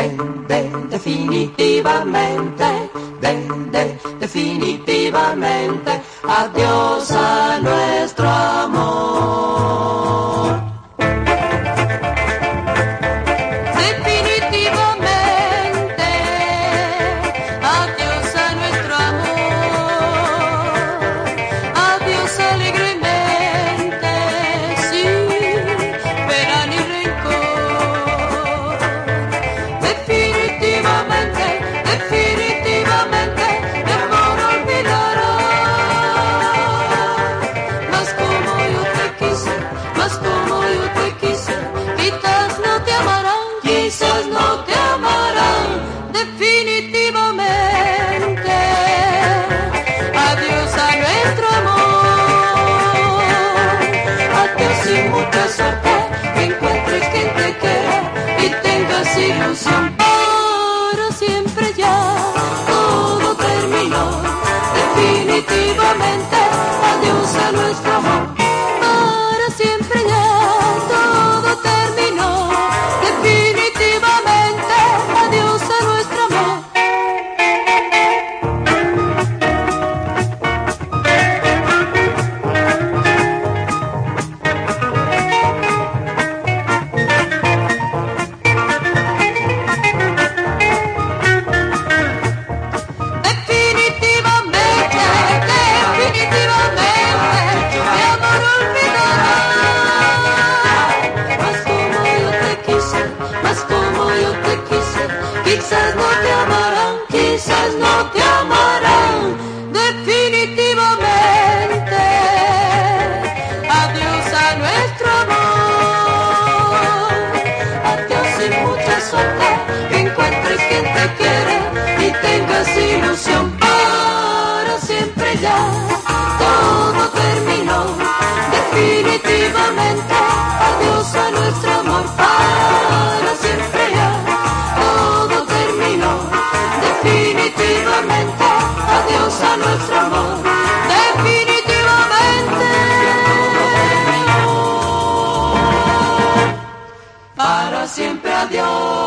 den, den, definitivamente, den, den, definitivamente, adiós a nuestro definitivamente, adiós a nuestro amor. quizás no te amarán, quizás no te amarán definitivamente. Adiós a nuestro amor, adiós y muchas sorpresas. Oh.